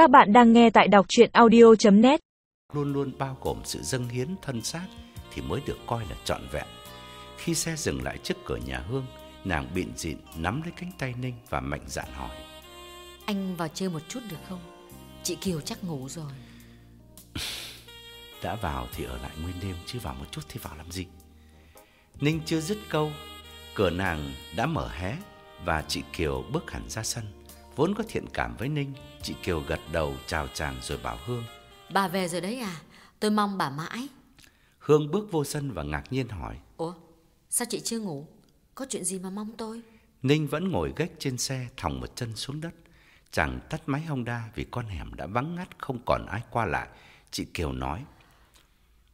Các bạn đang nghe tại đọc chuyện audio.net Luôn luôn bao gồm sự dâng hiến thân xác thì mới được coi là trọn vẹn. Khi xe dừng lại trước cửa nhà Hương, nàng bịn dịn nắm lấy cánh tay Ninh và mạnh dạn hỏi. Anh vào chơi một chút được không? Chị Kiều chắc ngủ rồi. Đã vào thì ở lại nguyên đêm chứ vào một chút thì vào làm gì? Ninh chưa dứt câu, cửa nàng đã mở hé và chị Kiều bước hẳn ra sân. Vốn có thiện cảm với Ninh, chị Kiều gật đầu chào chàng rồi bảo Hương. Bà về rồi đấy à? Tôi mong bà mãi. Hương bước vô sân và ngạc nhiên hỏi. Ủa, sao chị chưa ngủ? Có chuyện gì mà mong tôi? Ninh vẫn ngồi gách trên xe thòng một chân xuống đất. Chàng tắt máy Honda vì con hẻm đã vắng ngắt không còn ai qua lại. Chị Kiều nói.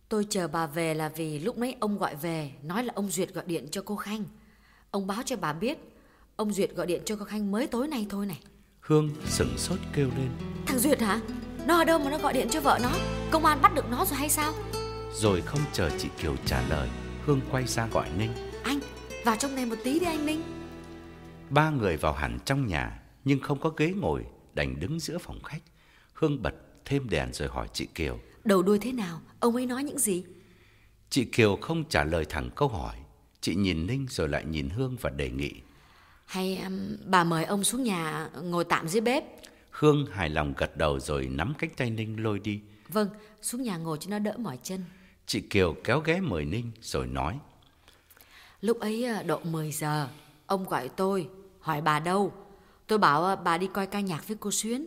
Tôi chờ bà về là vì lúc nãy ông gọi về nói là ông Duyệt gọi điện cho cô Khanh. Ông báo cho bà biết ông Duyệt gọi điện cho cô Khanh mới tối nay thôi này. Hương sửng sốt kêu lên. Thằng Duyệt hả? Nó ở đâu mà nó gọi điện cho vợ nó? Công an bắt được nó rồi hay sao? Rồi không chờ chị Kiều trả lời, Hương quay ra gọi Ninh. Anh, vào trong này một tí đi anh Ninh. Ba người vào hẳn trong nhà, nhưng không có ghế ngồi, đành đứng giữa phòng khách. Hương bật thêm đèn rồi hỏi chị Kiều. Đầu đuôi thế nào? Ông ấy nói những gì? Chị Kiều không trả lời thẳng câu hỏi. Chị nhìn Ninh rồi lại nhìn Hương và đề nghị. Hay um, bà mời ông xuống nhà ngồi tạm dưới bếp? Hương hài lòng gật đầu rồi nắm cánh tay Ninh lôi đi. Vâng, xuống nhà ngồi cho nó đỡ mỏi chân. Chị Kiều kéo ghé mời Ninh rồi nói. Lúc ấy à, độ 10 giờ, ông gọi tôi, hỏi bà đâu. Tôi bảo à, bà đi coi ca nhạc với cô Xuyến.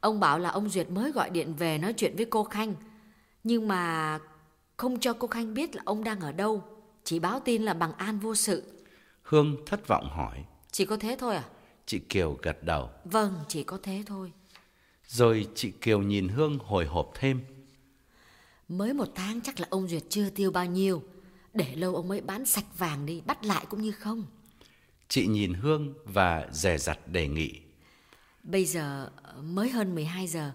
Ông bảo là ông Duyệt mới gọi điện về nói chuyện với cô Khanh. Nhưng mà không cho cô Khanh biết là ông đang ở đâu. Chỉ báo tin là bằng an vô sự. Hương thất vọng hỏi. Chỉ có thế thôi à? Chị Kiều gật đầu. Vâng, chỉ có thế thôi. Rồi chị Kiều nhìn Hương hồi hộp thêm. Mới một tháng chắc là ông Duyệt chưa tiêu bao nhiêu. Để lâu ông ấy bán sạch vàng đi, bắt lại cũng như không. Chị nhìn Hương và dè dặt đề nghị. Bây giờ mới hơn 12 giờ,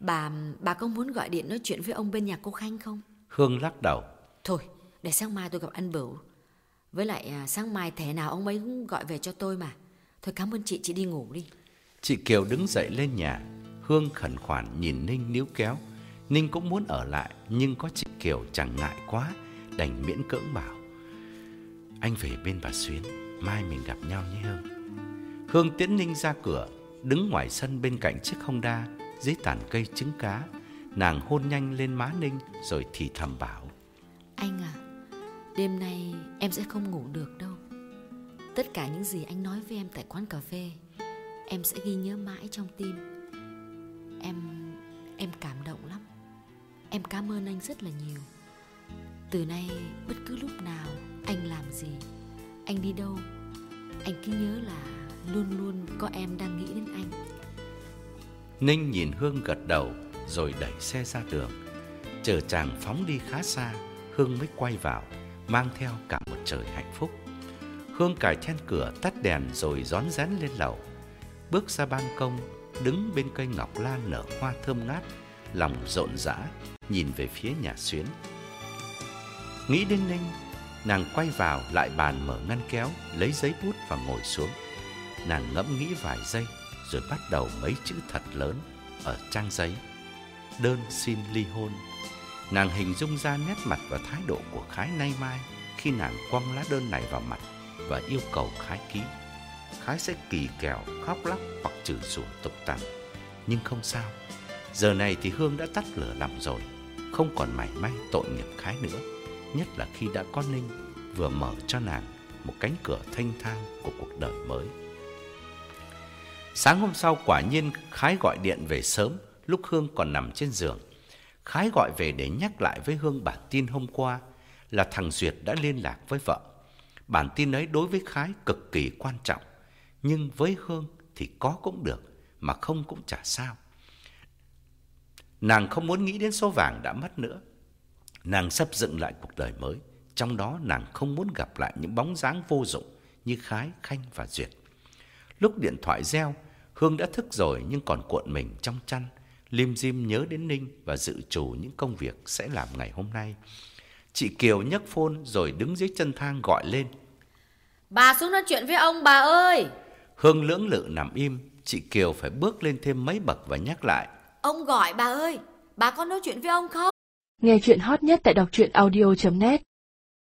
bà bà có muốn gọi điện nói chuyện với ông bên nhà cô Khanh không? Hương lắc đầu. Thôi, để sáng mai tôi gặp anh Bửu. Với lại à, sáng mai thể nào ông ấy cũng gọi về cho tôi mà. Thôi cảm ơn chị, chị đi ngủ đi. Chị Kiều đứng dậy lên nhà. Hương khẩn khoản nhìn Ninh níu kéo. Ninh cũng muốn ở lại, nhưng có chị Kiều chẳng ngại quá, đành miễn cưỡng bảo. Anh về bên bà Xuyến, mai mình gặp nhau nhé Hương. Hương tiễn Ninh ra cửa, đứng ngoài sân bên cạnh chiếc Honda, dưới tàn cây trứng cá. Nàng hôn nhanh lên má Ninh rồi thì thầm bảo. Anh à, đêm nay em sẽ không ngủ được đâu. Tất cả những gì anh nói với em tại quán cà phê, em sẽ ghi nhớ mãi trong tim. Em em cảm động lắm. Em cảm ơn anh rất là nhiều. Từ nay bất cứ lúc nào anh làm gì, anh đi đâu, anh cứ nhớ là luôn luôn có em đang nghĩ đến anh. Ninh nhìn Hương gật đầu rồi đẩy xe ra đường. Chờ chàng phóng đi khá xa, Hương mới quay vào, mang theo cả một trời hạnh phúc. Hương cài then cửa tắt đèn rồi rón rén lên lầu. Bước ra ban công, đứng bên cây ngọc lan nở hoa thơm ngát, lòng rộn rã, nhìn về phía nhà xuyến. Nghĩ đến Ninh, nàng quay vào lại bàn mở ngăn kéo, lấy giấy bút và ngồi xuống. Nàng ngẫm nghĩ vài giây rồi bắt đầu mấy chữ thật lớn ở trang giấy. Đơn xin ly hôn. Nàng hình dung ra nét mặt và thái độ của Khái nay mai khi nàng quăng lá đơn này vào mặt và yêu cầu Khái ký. Khái sẽ kỳ kèo, khóc lóc hoặc chửi rủa tục tằn. Nhưng không sao, giờ này thì Hương đã tắt lửa lòng rồi, không còn mảy may tội nghiệp Khái nữa. Nhất là khi đã có Ninh vừa mở cho nàng một cánh cửa thanh thang của cuộc đời mới. Sáng hôm sau quả nhiên Khái gọi điện về sớm lúc Hương còn nằm trên giường. Khái gọi về để nhắc lại với Hương bản tin hôm qua là thằng Duyệt đã liên lạc với vợ. Bản tin ấy đối với Khái cực kỳ quan trọng, nhưng với Hương thì có cũng được, mà không cũng chả sao. Nàng không muốn nghĩ đến số vàng đã mất nữa. Nàng sắp dựng lại cuộc đời mới, trong đó nàng không muốn gặp lại những bóng dáng vô dụng như Khái, Khanh và Duyệt. Lúc điện thoại reo, Hương đã thức rồi nhưng còn cuộn mình trong chăn, lim dim nhớ đến Ninh và dự trù những công việc sẽ làm ngày hôm nay. Chị Kiều nhấc phone rồi đứng dưới chân thang gọi lên. Bà xuống nói chuyện với ông bà ơi. Hương lưỡng lự nằm im, chị Kiều phải bước lên thêm mấy bậc và nhắc lại. Ông gọi bà ơi, bà có nói chuyện với ông không? Nghe chuyện hot nhất tại đọc truyện audio.net